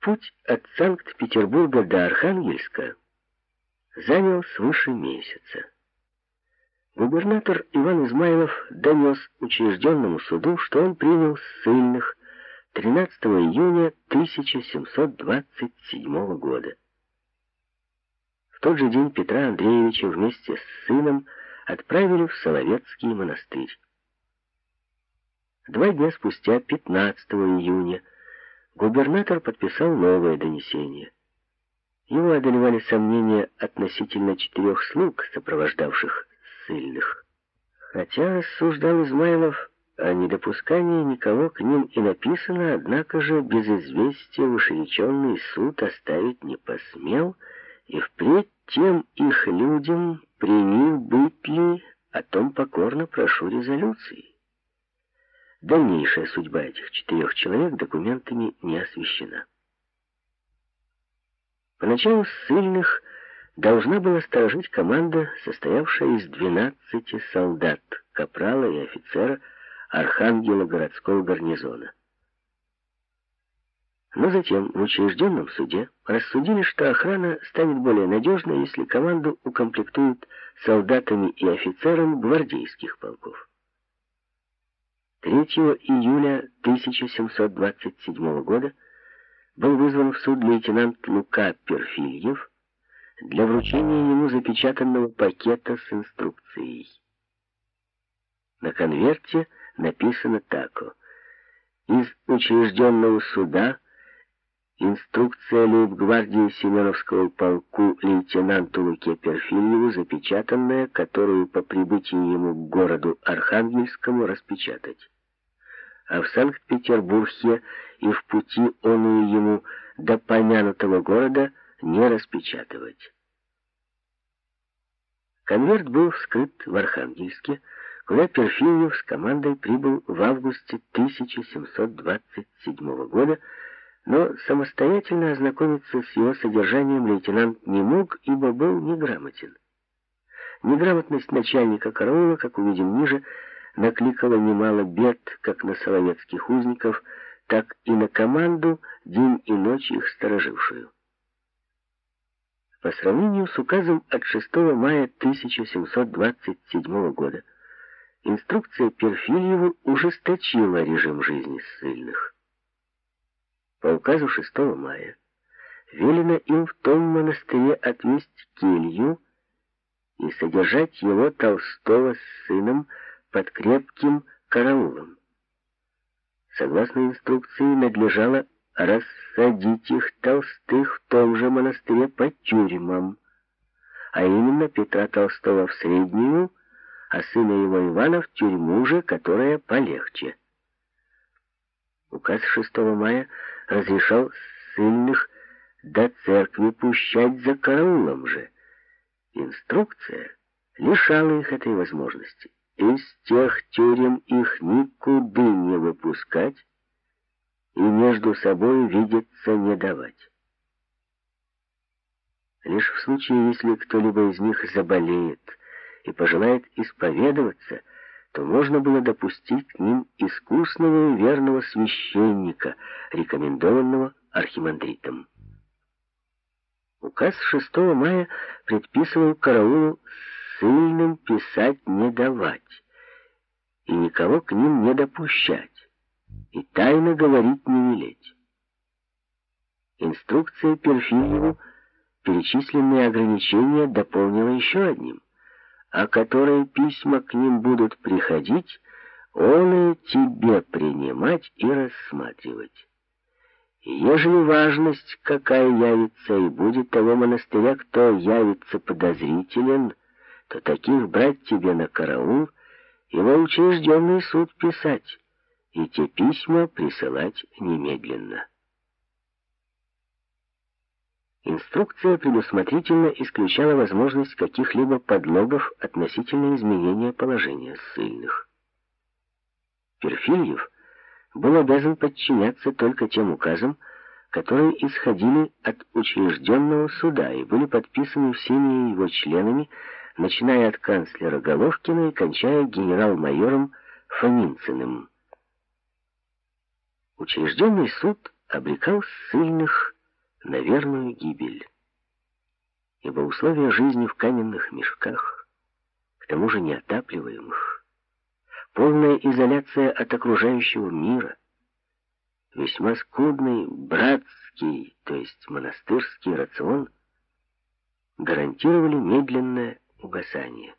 Путь от Санкт-Петербурга до Архангельска занял свыше месяца. Губернатор Иван Измайлов донес учрежденному суду, что он принял ссыльных 13 июня 1727 года. В тот же день Петра Андреевича вместе с сыном отправили в Соловецкий монастырь. Два дня спустя, 15 июня, губернатор подписал новое донесение. Его одолевали сомнения относительно четырех слуг, сопровождавших ссыльных. Хотя, рассуждал Измайлов, о недопускании никого к ним и написано, однако же без известия вышереченный суд оставить не посмел, и впредь тем их людям при них быть ли, о том покорно прошу резолюции. Дальнейшая судьба этих четырех человек документами не освещена. Поначалу ссыльных должна была сторожить команда, состоявшая из 12 солдат, капрала и офицера, архангела городского гарнизона. Но затем в учрежденном суде рассудили, что охрана станет более надежной, если команду укомплектуют солдатами и офицером гвардейских полков. 3 июля 1727 года был вызван в суд лейтенант Лука Перфильев для вручения ему запечатанного пакета с инструкцией. На конверте написано тако. Из учрежденного суда инструкция лейб-гвардии Семеновского полку лейтенанту Луке Перфильеву, запечатанная, которую по прибытии ему к городу Архангельскому распечатать. А в Санкт-Петербурге и в пути он и ему до помянутого города не распечатывать. Конверт был вскрыт в Архангельске, куда Перфильев с командой прибыл в августе 1727 года, но самостоятельно ознакомиться с его содержанием лейтенант не мог, ибо был неграмотен. Неграмотность начальника караула, как увидим ниже, накликала немало бед как на соловецких узников, так и на команду, день и ночь их сторожившую. По сравнению с указом от 6 мая 1727 года, инструкция Перфильева ужесточила режим жизни ссыльных. По указу 6 мая велено им в том монастыре отвести келью и содержать его Толстого с сыном под крепким караулом. Согласно инструкции, надлежало рассадить их толстых в том же монастыре по тюрьмам, а именно Петра Толстого в среднюю, а сына его Ивана в тюрьму же, которая полегче. Указ 6 мая разрешал ссыльных до церкви пущать за караулом же. Инструкция лишала их этой возможности. Из тех тюрем их никуда не выпускать и между собой видеться не давать. Лишь в случае, если кто-либо из них заболеет, и пожелает исповедоваться, то можно было допустить к ним искусного и верного священника, рекомендованного архимандритом. Указ 6 мая предписывал караулу сильным писать не давать и никого к ним не допущать, и тайно говорить не велеть. Инструкция Перфильеву перечисленные ограничения дополнила еще одним — а которые письма к ним будут приходить, он и тебе принимать и рассматривать. Ежели важность какая явится, и будет того монастыря, кто явится подозрителен, то таких брать тебе на караул и во учрежденный суд писать, и те письма присылать немедленно. Инструкция предусмотрительно исключала возможность каких-либо подлогов относительно изменения положения ссыльных. Перфильев был обязан подчиняться только тем указам, которые исходили от учрежденного суда и были подписаны всеми его членами, начиная от канцлера Головкина и кончая генерал-майором Фоминциным. Учрежденный суд обрекал ссыльных на верную гибель. Ибо условия жизни в каменных мешках, к тому же неотапливаемых, полная изоляция от окружающего мира, весьма скудный братский, то есть монастырский рацион гарантировали медленное угасание.